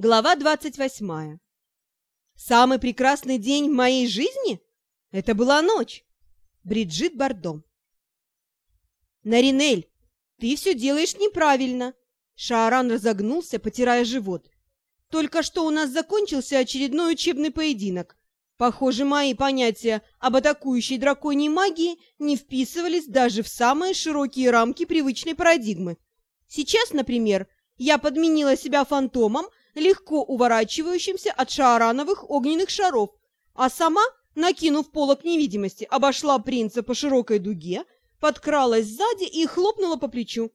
Глава двадцать восьмая. Самый прекрасный день в моей жизни? Это была ночь. Бриджит Бардо. Наринель, ты все делаешь неправильно. Шааран разогнулся, потирая живот. Только что у нас закончился очередной учебный поединок. Похоже, мои понятия об атакующей драконьей магии не вписывались даже в самые широкие рамки привычной парадигмы. Сейчас, например, я подменила себя фантомом, легко уворачивающимся от шаарановых огненных шаров, а сама, накинув полок невидимости, обошла принца по широкой дуге, подкралась сзади и хлопнула по плечу.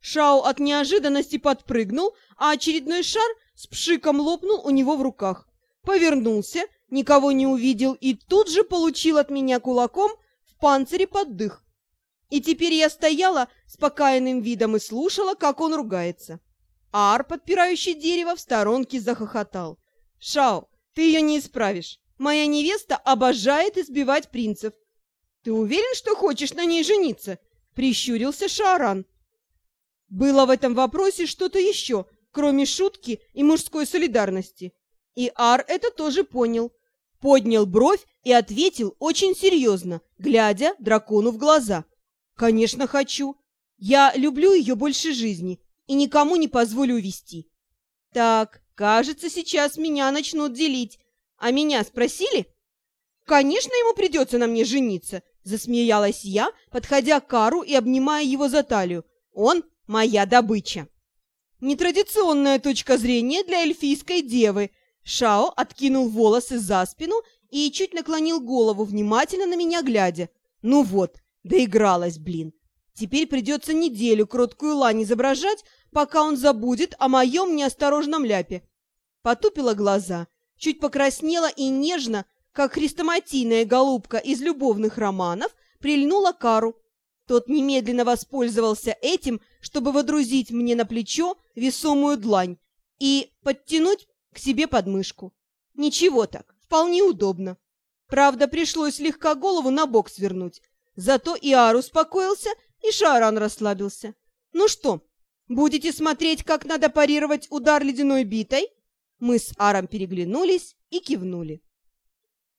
Шао от неожиданности подпрыгнул, а очередной шар с пшиком лопнул у него в руках. Повернулся, никого не увидел и тут же получил от меня кулаком в панцире под дых. И теперь я стояла с покаянным видом и слушала, как он ругается. Ар, подпирающий дерево, в сторонке захохотал. «Шао, ты ее не исправишь. Моя невеста обожает избивать принцев». «Ты уверен, что хочешь на ней жениться?» — прищурился Шааран. Было в этом вопросе что-то еще, кроме шутки и мужской солидарности. И Ар это тоже понял. Поднял бровь и ответил очень серьезно, глядя дракону в глаза. «Конечно, хочу. Я люблю ее больше жизни и никому не позволю увести. Так, кажется, сейчас меня начнут делить. А меня спросили? Конечно, ему придется на мне жениться, засмеялась я, подходя к Кару и обнимая его за талию. Он моя добыча. Нетрадиционная точка зрения для эльфийской девы. Шао откинул волосы за спину и чуть наклонил голову, внимательно на меня глядя. Ну вот, доигралась, блин. Теперь придется неделю кроткую лань изображать, пока он забудет о моем неосторожном ляпе. Потупила глаза, чуть покраснела и нежно, как хрестоматийная голубка из любовных романов, прильнула Кару. Тот немедленно воспользовался этим, чтобы водрузить мне на плечо весомую длань и подтянуть к себе подмышку. Ничего так, вполне удобно. Правда, пришлось слегка голову на бок свернуть. Зато и Ар успокоился и Шаран расслабился. «Ну что, будете смотреть, как надо парировать удар ледяной битой?» Мы с Аром переглянулись и кивнули.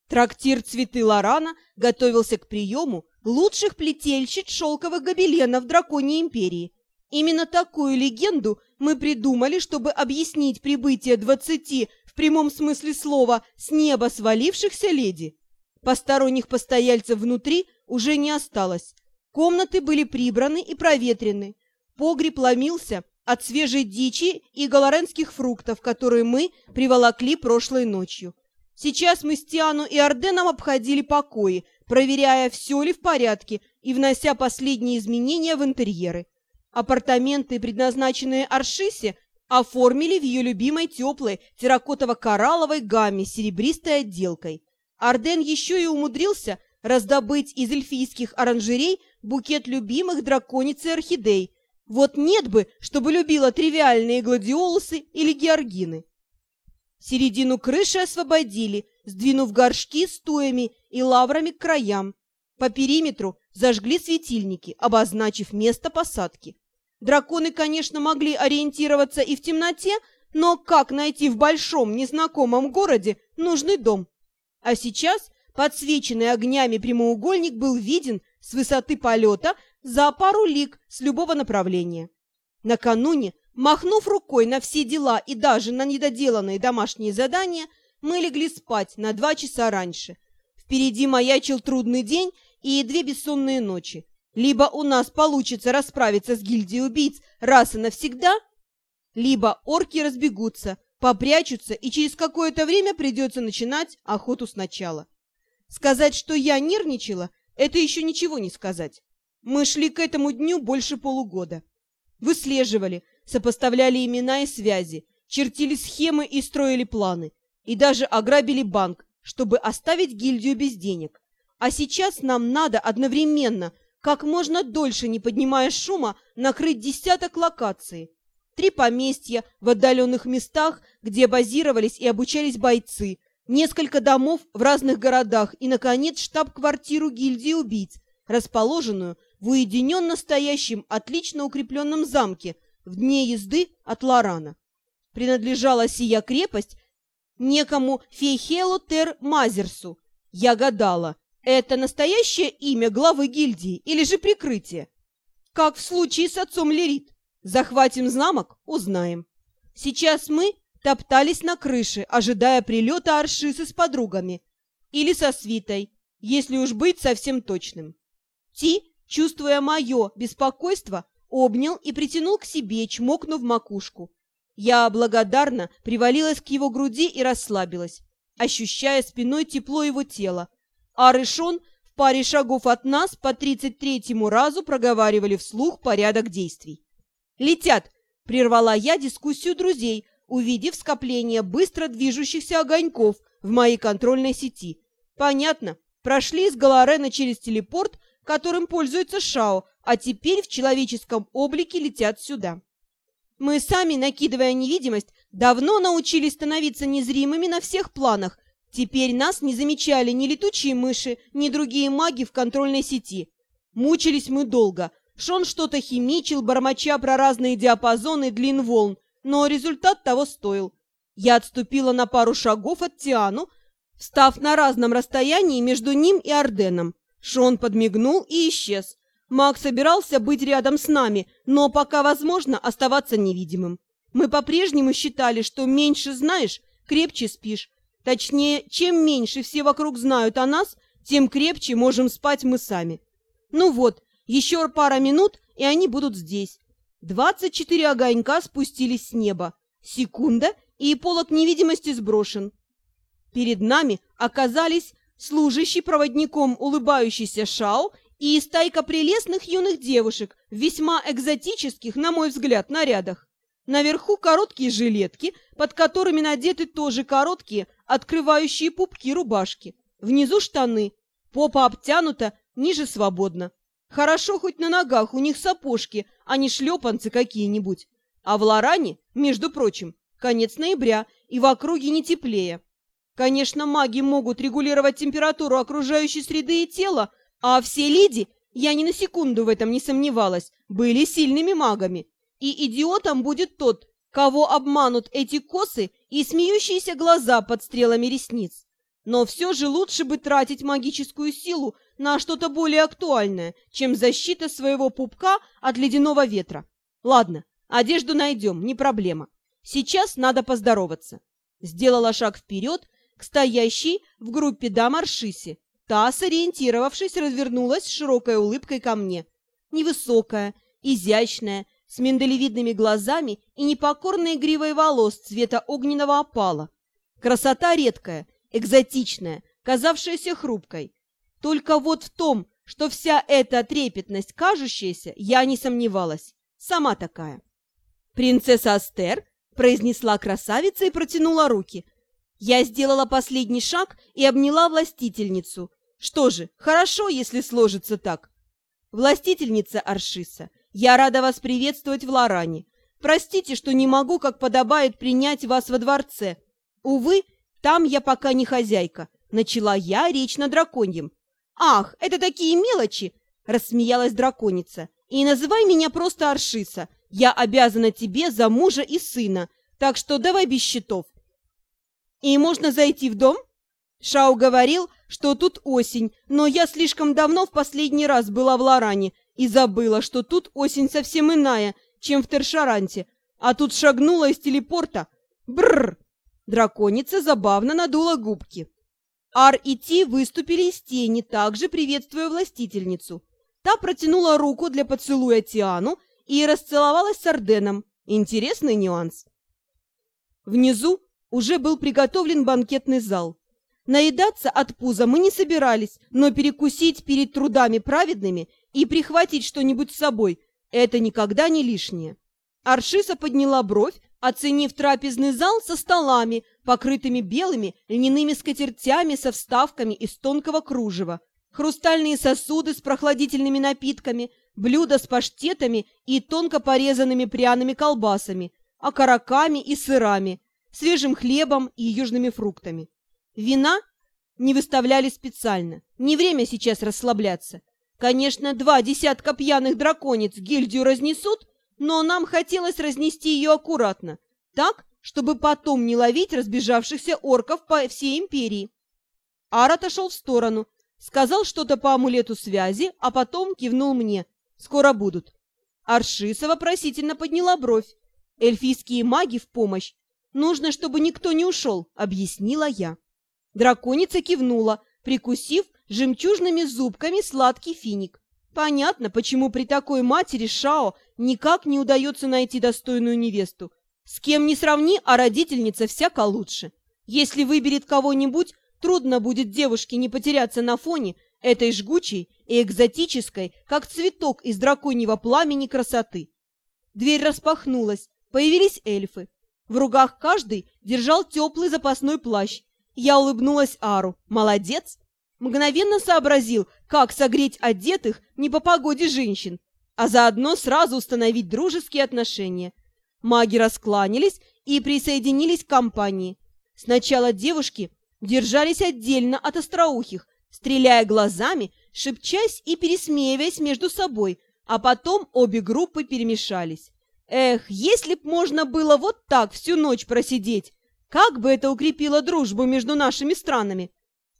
Трактир «Цветы Лорана» готовился к приему лучших плетельщиц шелковых гобеленов Драконьей Империи. Именно такую легенду мы придумали, чтобы объяснить прибытие двадцати, в прямом смысле слова, с неба свалившихся леди. Посторонних постояльцев внутри уже не осталось, Комнаты были прибраны и проветрены. Погреб ломился от свежей дичи и галаренских фруктов, которые мы приволокли прошлой ночью. Сейчас мы с Тиану и Орденом обходили покои, проверяя, все ли в порядке и внося последние изменения в интерьеры. Апартаменты, предназначенные Аршисе, оформили в ее любимой теплой терракотово-коралловой гамме серебристой отделкой. Арден еще и умудрился раздобыть из эльфийских оранжерей букет любимых дракониц и орхидей. Вот нет бы, чтобы любила тривиальные гладиолусы или георгины. Середину крыши освободили, сдвинув горшки с туями и лаврами к краям. По периметру зажгли светильники, обозначив место посадки. Драконы, конечно, могли ориентироваться и в темноте, но как найти в большом незнакомом городе нужный дом? А сейчас подсвеченный огнями прямоугольник был виден с высоты полета за пару лиг с любого направления. Накануне, махнув рукой на все дела и даже на недоделанные домашние задания, мы легли спать на два часа раньше. Впереди маячил трудный день и две бессонные ночи. Либо у нас получится расправиться с гильдией убийц раз и навсегда, либо орки разбегутся, попрячутся, и через какое-то время придется начинать охоту сначала. Сказать, что я нервничала, это еще ничего не сказать. Мы шли к этому дню больше полугода. Выслеживали, сопоставляли имена и связи, чертили схемы и строили планы. И даже ограбили банк, чтобы оставить гильдию без денег. А сейчас нам надо одновременно, как можно дольше, не поднимая шума, накрыть десяток локаций. Три поместья в отдаленных местах, где базировались и обучались бойцы, несколько домов в разных городах и, наконец, штаб-квартиру гильдии убийц, расположенную в уединенно стоящем, отлично укрепленном замке в дне езды от Лорана. принадлежала сия крепость некому Фейхелу Тер Мазерсу. Я гадала, это настоящее имя главы гильдии или же прикрытие? Как в случае с отцом Лерит. Захватим замок – узнаем. Сейчас мы топтались на крыше, ожидая прилета Аршисы с подругами. Или со свитой, если уж быть совсем точным. Ти, чувствуя мое беспокойство, обнял и притянул к себе, чмокнув макушку. Я благодарно привалилась к его груди и расслабилась, ощущая спиной тепло его тела. А Рышон в паре шагов от нас по тридцать третьему разу проговаривали вслух порядок действий. «Летят!» — прервала я дискуссию друзей, увидев скопление быстро движущихся огоньков в моей контрольной сети. «Понятно. Прошли из Галарена через телепорт, которым пользуется Шао, а теперь в человеческом облике летят сюда». Мы сами, накидывая невидимость, давно научились становиться незримыми на всех планах. Теперь нас не замечали ни летучие мыши, ни другие маги в контрольной сети. Мучились мы долго. Шон что-то химичил, бормоча про разные диапазоны длин волн, но результат того стоил. Я отступила на пару шагов от Тиану, встав на разном расстоянии между ним и Орденом. Шон подмигнул и исчез. Маг собирался быть рядом с нами, но пока возможно оставаться невидимым. Мы по-прежнему считали, что меньше знаешь, крепче спишь. Точнее, чем меньше все вокруг знают о нас, тем крепче можем спать мы сами. Ну вот, еще пара минут, и они будут здесь. Двадцать четыре огонька спустились с неба. Секунда, и полок невидимости сброшен. Перед нами оказались служащий проводником улыбающийся Шао и стайка прелестных юных девушек в весьма экзотических, на мой взгляд, нарядах. Наверху короткие жилетки, под которыми надеты тоже короткие, открывающие пупки рубашки. Внизу штаны, попа обтянута, ниже свободно. Хорошо хоть на ногах у них сапожки, а не шлепанцы какие-нибудь. А в Лоране, между прочим, конец ноября, и в округе не теплее. Конечно, маги могут регулировать температуру окружающей среды и тела, а все леди, я ни на секунду в этом не сомневалась, были сильными магами. И идиотом будет тот, кого обманут эти косы и смеющиеся глаза под стрелами ресниц. Но все же лучше бы тратить магическую силу на что-то более актуальное, чем защита своего пупка от ледяного ветра. Ладно, одежду найдем, не проблема. Сейчас надо поздороваться. Сделала шаг вперед к стоящей в группе дам Аршисе, Та, сориентировавшись, развернулась широкой улыбкой ко мне. Невысокая, изящная, с миндалевидными глазами и непокорной гривой волос цвета огненного опала. Красота редкая, экзотичная, казавшаяся хрупкой. Только вот в том, что вся эта трепетность кажущаяся, я не сомневалась. Сама такая. «Принцесса Астер», — произнесла красавица и протянула руки. Я сделала последний шаг и обняла властительницу, что же, хорошо, если сложится так. Властительница Аршиса, я рада вас приветствовать в Лоране. Простите, что не могу, как подобает, принять вас во дворце. Увы, там я пока не хозяйка. Начала я речь на драконьем. Ах, это такие мелочи! Рассмеялась драконица. И называй меня просто Аршиса. Я обязана тебе за мужа и сына, так что давай без счетов. И можно зайти в дом? Шау говорил, что тут осень, но я слишком давно в последний раз была в Лоране и забыла, что тут осень совсем иная, чем в Тершаранте, а тут шагнула из телепорта. Бррр! Драконица забавно надула губки. Ар и Ти выступили из тени, также приветствуя властительницу. Та протянула руку для поцелуя Тиану и расцеловалась с Орденом. Интересный нюанс. Внизу уже был приготовлен банкетный зал. Наедаться от пуза мы не собирались, но перекусить перед трудами праведными и прихватить что-нибудь с собой – это никогда не лишнее. Аршиса подняла бровь, оценив трапезный зал со столами, покрытыми белыми льняными скатертями со вставками из тонкого кружева, хрустальные сосуды с прохладительными напитками, блюда с паштетами и тонко порезанными пряными колбасами, окороками и сырами, свежим хлебом и южными фруктами. Вина не выставляли специально. Не время сейчас расслабляться. Конечно, два десятка пьяных драконец гильдию разнесут, но нам хотелось разнести ее аккуратно, так, чтобы потом не ловить разбежавшихся орков по всей империи. Ар отошел в сторону, сказал что-то по амулету связи, а потом кивнул мне. «Скоро будут». Аршиса вопросительно подняла бровь. «Эльфийские маги в помощь. Нужно, чтобы никто не ушел», — объяснила я. Драконица кивнула, прикусив жемчужными зубками сладкий финик. Понятно, почему при такой матери Шао никак не удается найти достойную невесту. С кем не сравни, а родительница всяко лучше. Если выберет кого-нибудь, трудно будет девушке не потеряться на фоне этой жгучей и экзотической, как цветок из драконьего пламени красоты. Дверь распахнулась, появились эльфы. В ругах каждый держал теплый запасной плащ. Я улыбнулась Ару. Молодец! Мгновенно сообразил, как согреть одетых не по погоде женщин, а заодно сразу установить дружеские отношения. Маги раскланялись и присоединились к компании. Сначала девушки держались отдельно от остроухих, стреляя глазами, шепчась и пересмеиваясь между собой, а потом обе группы перемешались. Эх, если б можно было вот так всю ночь просидеть, как бы это укрепило дружбу между нашими странами?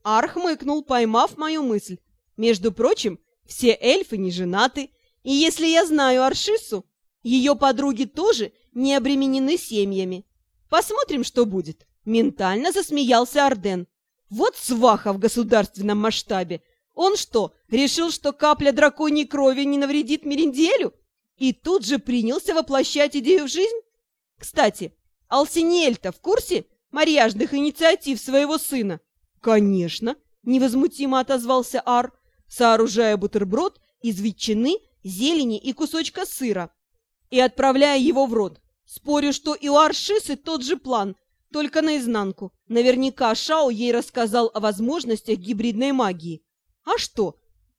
Ар хмыкнул, поймав мою мысль. Между прочим, все эльфы не женаты, и если я знаю Аршису, ее подруги тоже не обременены семьями. Посмотрим, что будет. Ментально засмеялся Арден. Вот сваха в государственном масштабе. Он что, решил, что капля драконьей крови не навредит Меринделю? И тут же принялся воплощать идею в жизнь? Кстати, Алсинель-то в курсе марьяжных инициатив своего сына? Конечно, невозмутимо отозвался Ар, сооружая бутерброд из ветчины, зелени и кусочка сыра и отправляя его в рот. Спорю, что и у Аршисы тот же план – только наизнанку. Наверняка Шао ей рассказал о возможностях гибридной магии. А что?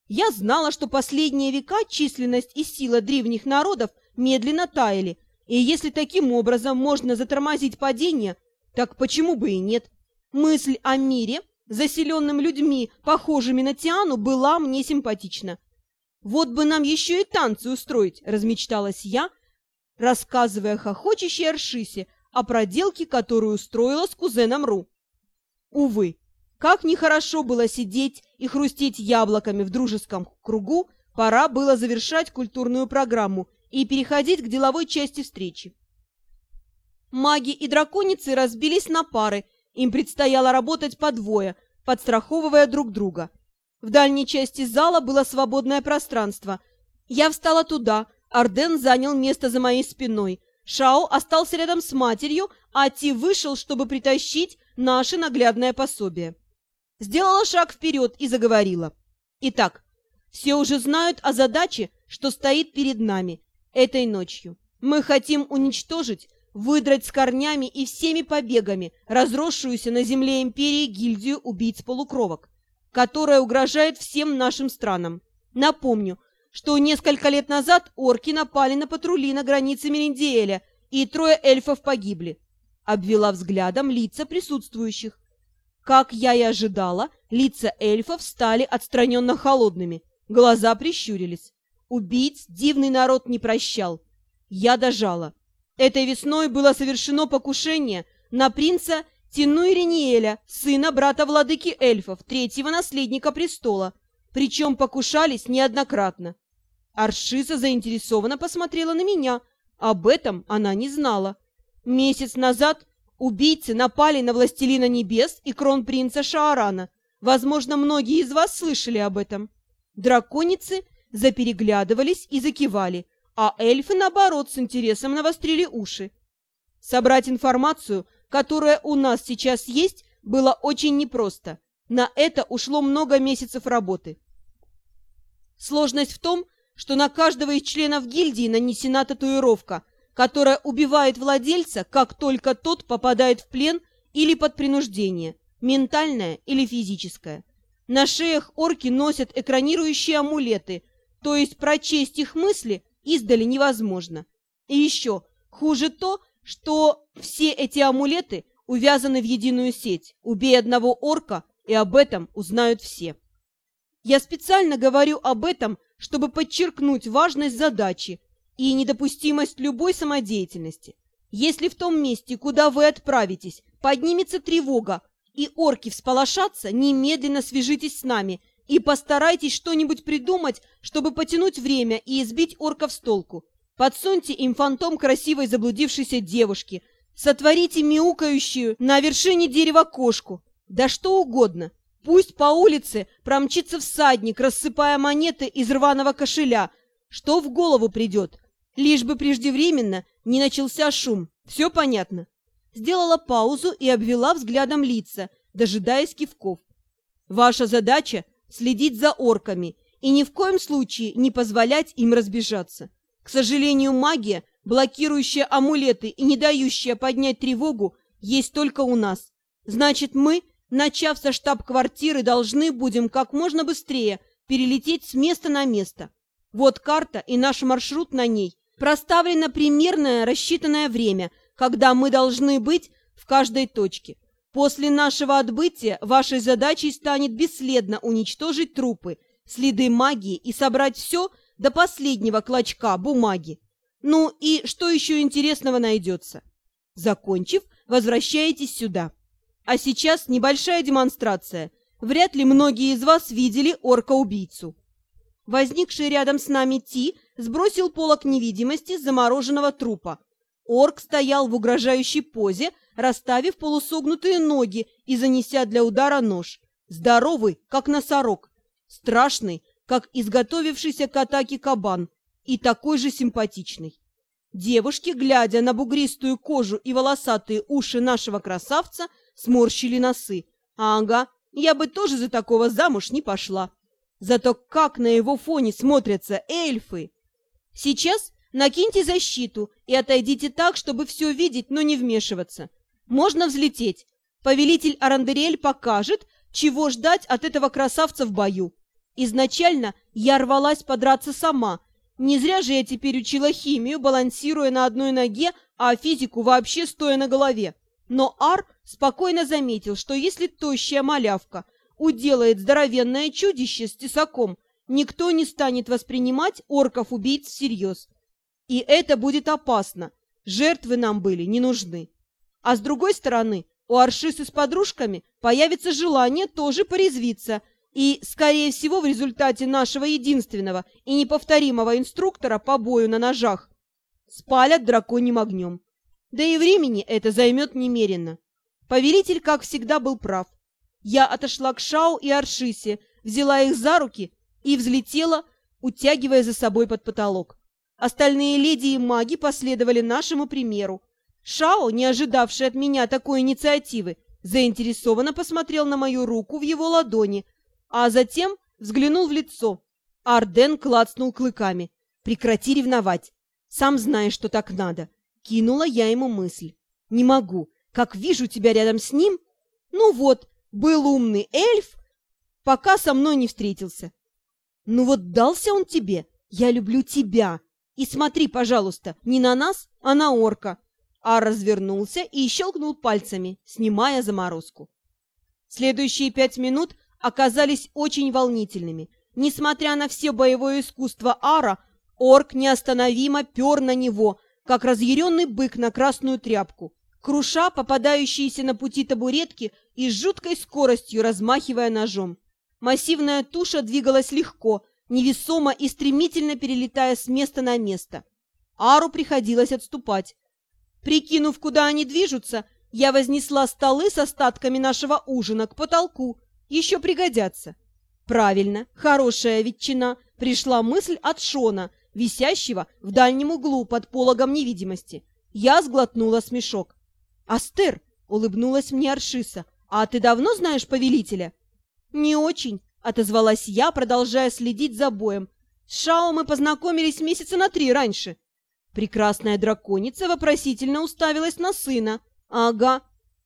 Я знала, что последние века численность и сила древних народов медленно таяли, и если таким образом можно затормозить падение, так почему бы и нет? Мысль о мире, заселенном людьми, похожими на Тиану, была мне симпатична. «Вот бы нам еще и танцы устроить», — размечталась я, рассказывая хохочущей Аршисе о проделке, которую устроила с кузеном Ру. Увы, как нехорошо было сидеть и хрустеть яблоками в дружеском кругу, пора было завершать культурную программу и переходить к деловой части встречи. Маги и драконицы разбились на пары, им предстояло работать по двое, подстраховывая друг друга. В дальней части зала было свободное пространство. Я встала туда, Арден занял место за моей спиной, Шао остался рядом с матерью, а Ти вышел, чтобы притащить наше наглядное пособие. Сделала шаг вперед и заговорила. Итак, все уже знают о задаче, что стоит перед нами этой ночью. Мы хотим уничтожить, выдрать с корнями и всеми побегами разросшуюся на земле империи гильдию убийц-полукровок, которая угрожает всем нашим странам. Напомню, что несколько лет назад орки напали на патрули на границе Мериндиэля, и трое эльфов погибли. Обвела взглядом лица присутствующих. Как я и ожидала, лица эльфов стали отстраненно холодными, глаза прищурились. Убийц дивный народ не прощал. Я дожала. Этой весной было совершено покушение на принца Тинуириниэля, сына брата владыки эльфов, третьего наследника престола, причем покушались неоднократно. Аршиса заинтересованно посмотрела на меня. Об этом она не знала. Месяц назад убийцы напали на Властелина Небес и кронпринца Шаарана. Возможно, многие из вас слышали об этом. Драконицы запереглядывались и закивали, а эльфы, наоборот, с интересом навострили уши. Собрать информацию, которая у нас сейчас есть, было очень непросто. На это ушло много месяцев работы. Сложность в том, что на каждого из членов гильдии нанесена татуировка, которая убивает владельца, как только тот попадает в плен или под принуждение, ментальное или физическое. На шеях орки носят экранирующие амулеты, то есть прочесть их мысли издали невозможно. И еще хуже то, что все эти амулеты увязаны в единую сеть. Убей одного орка, и об этом узнают все. Я специально говорю об этом, чтобы подчеркнуть важность задачи и недопустимость любой самодеятельности. Если в том месте, куда вы отправитесь, поднимется тревога, и орки всполошатся, немедленно свяжитесь с нами и постарайтесь что-нибудь придумать, чтобы потянуть время и избить орков с толку. Подсуньте им фантом красивой заблудившейся девушки, сотворите мяукающую на вершине дерева кошку, да что угодно. Пусть по улице промчится всадник, рассыпая монеты из рваного кошеля, что в голову придет, лишь бы преждевременно не начался шум. Все понятно. Сделала паузу и обвела взглядом лица, дожидаясь кивков. Ваша задача следить за орками и ни в коем случае не позволять им разбежаться. К сожалению, магия, блокирующая амулеты и не дающая поднять тревогу, есть только у нас. Значит, мы, начав со штаб-квартиры, должны будем как можно быстрее перелететь с места на место. Вот карта и наш маршрут на ней. Проставлено примерное рассчитанное время, когда мы должны быть в каждой точке. После нашего отбытия вашей задачей станет бесследно уничтожить трупы, следы магии и собрать все до последнего клочка бумаги. Ну и что еще интересного найдется? Закончив, возвращаетесь сюда. А сейчас небольшая демонстрация. Вряд ли многие из вас видели орка-убийцу. Возникший рядом с нами Ти сбросил полок невидимости с замороженного трупа. Орк стоял в угрожающей позе, расставив полусогнутые ноги и занеся для удара нож. Здоровый, как носорог. Страшный, как изготовившийся к атаке кабан. И такой же симпатичный. Девушки, глядя на бугристую кожу и волосатые уши нашего красавца, сморщили носы. Ага, я бы тоже за такого замуж не пошла. Зато как на его фоне смотрятся эльфы! Сейчас накиньте защиту и отойдите так, чтобы все видеть, но не вмешиваться. Можно взлететь. Повелитель Арандериэль покажет, чего ждать от этого красавца в бою. Изначально я рвалась подраться сама. Не зря же я теперь учила химию, балансируя на одной ноге, а физику вообще стоя на голове. Но Ар спокойно заметил, что если тощая малявка уделает здоровенное чудище с тесаком, никто не станет воспринимать орков-убийц всерьез. И это будет опасно. Жертвы нам были не нужны. А с другой стороны, у Аршисы с подружками появится желание тоже порезвиться, и, скорее всего, в результате нашего единственного и неповторимого инструктора по бою на ножах спалят драконьим огнем. Да и времени это займет немерено. Повелитель, как всегда, был прав. Я отошла к Шау и Аршисе, взяла их за руки и взлетела, утягивая за собой под потолок. Остальные леди и маги последовали нашему примеру, Шао, не ожидавший от меня такой инициативы, заинтересованно посмотрел на мою руку в его ладони, а затем взглянул в лицо. Арден клацнул клыками. «Прекрати ревновать. Сам знаешь, что так надо». Кинула я ему мысль. «Не могу. Как вижу тебя рядом с ним...» «Ну вот, был умный эльф, пока со мной не встретился». «Ну вот дался он тебе. Я люблю тебя. И смотри, пожалуйста, не на нас, а на орка а развернулся и щелкнул пальцами, снимая заморозку. Следующие пять минут оказались очень волнительными. Несмотря на все боевое искусство Ара, орк неостановимо пер на него, как разъяренный бык на красную тряпку, круша попадающиеся на пути табуретки и с жуткой скоростью размахивая ножом. Массивная туша двигалась легко, невесомо и стремительно перелетая с места на место. Ару приходилось отступать, Прикинув, куда они движутся, я вознесла столы с остатками нашего ужина к потолку. Еще пригодятся. Правильно, хорошая ветчина. Пришла мысль от Шона, висящего в дальнем углу под пологом невидимости. Я сглотнула смешок. «Астер!» — улыбнулась мне Аршиса. «А ты давно знаешь повелителя?» «Не очень», — отозвалась я, продолжая следить за боем. «С Шао мы познакомились месяца на три раньше». Прекрасная драконица вопросительно уставилась на сына. «Ага,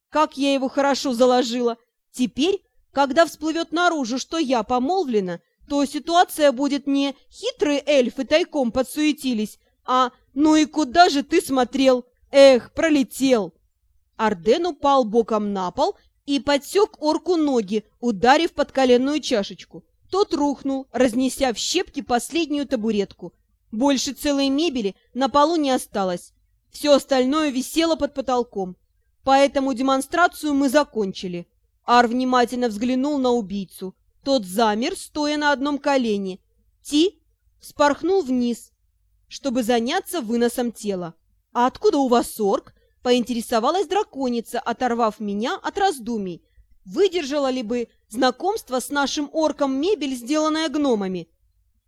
как я его хорошо заложила! Теперь, когда всплывет наружу, что я помолвлена, то ситуация будет не «хитрые эльфы тайком подсуетились», а «ну и куда же ты смотрел? Эх, пролетел!» Арден упал боком на пол и подсек орку ноги, ударив под коленную чашечку. Тот рухнул, разнеся в щепки последнюю табуретку. Больше целой мебели на полу не осталось. Все остальное висело под потолком. Поэтому демонстрацию мы закончили. Ар внимательно взглянул на убийцу. Тот замер, стоя на одном колене. Ти спорхнул вниз, чтобы заняться выносом тела. «А откуда у вас орк?» — поинтересовалась драконица, оторвав меня от раздумий. Выдержала ли бы знакомство с нашим орком мебель, сделанная гномами?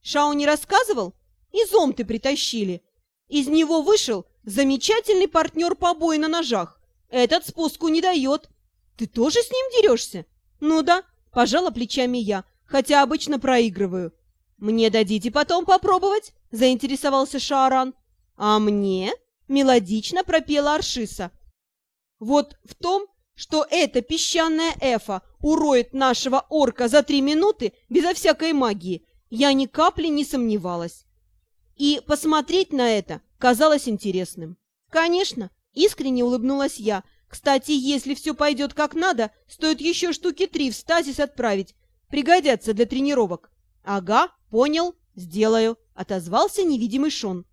Шау не рассказывал? И зомты притащили. Из него вышел замечательный партнер по бою на ножах. Этот спуску не дает. Ты тоже с ним дерешься? Ну да, пожала плечами я, хотя обычно проигрываю. Мне дадите потом попробовать? Заинтересовался Шааран. А мне? Мелодично пропела Аршиса. Вот в том, что эта песчаная эфа уроет нашего орка за три минуты безо всякой магии, я ни капли не сомневалась. И посмотреть на это казалось интересным. Конечно, искренне улыбнулась я. Кстати, если все пойдет как надо, стоит еще штуки три в стазис отправить. Пригодятся для тренировок. Ага, понял, сделаю, отозвался невидимый Шон.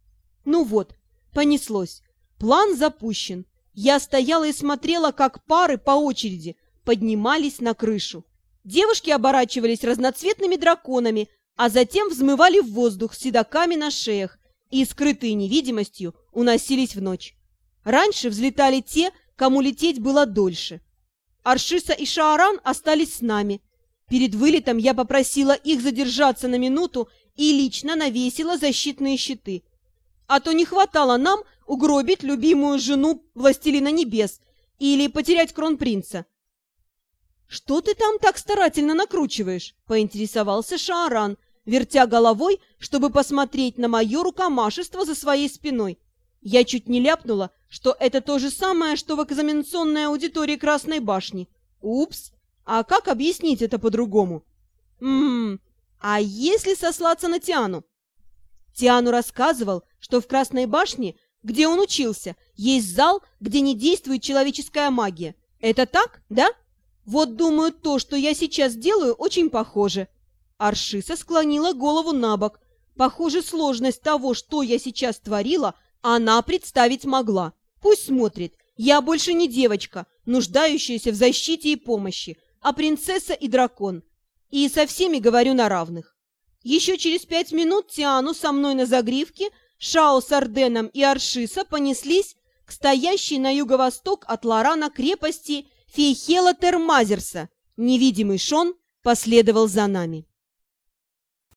Ну вот, понеслось. План запущен. Я стояла и смотрела, как пары по очереди поднимались на крышу. Девушки оборачивались разноцветными драконами, а затем взмывали в воздух с седоками на шеях и, скрытые невидимостью, уносились в ночь. Раньше взлетали те, кому лететь было дольше. Аршиса и Шааран остались с нами. Перед вылетом я попросила их задержаться на минуту и лично навесила защитные щиты. А то не хватало нам угробить любимую жену Властелина Небес или потерять кронпринца. «Что ты там так старательно накручиваешь?» — поинтересовался Шааран, вертя головой, чтобы посмотреть на мое рукомашество за своей спиной. Я чуть не ляпнула, что это то же самое, что в экзаменационной аудитории Красной башни. Упс! А как объяснить это по-другому? Ммм, а если сослаться на Тиану? Тиану рассказывал, что в Красной башне, где он учился, есть зал, где не действует человеческая магия. Это так, да? Вот, думаю, то, что я сейчас делаю, очень похоже. Аршиса склонила голову на бок. Похоже, сложность того, что я сейчас творила, она представить могла. Пусть смотрит. Я больше не девочка, нуждающаяся в защите и помощи, а принцесса и дракон. И со всеми говорю на равных. Еще через пять минут Тиану со мной на загривке, Шао с Арденом и Аршиса понеслись к стоящей на юго-восток от Лорана крепости Фейхела Термазерса. Невидимый Шон последовал за нами.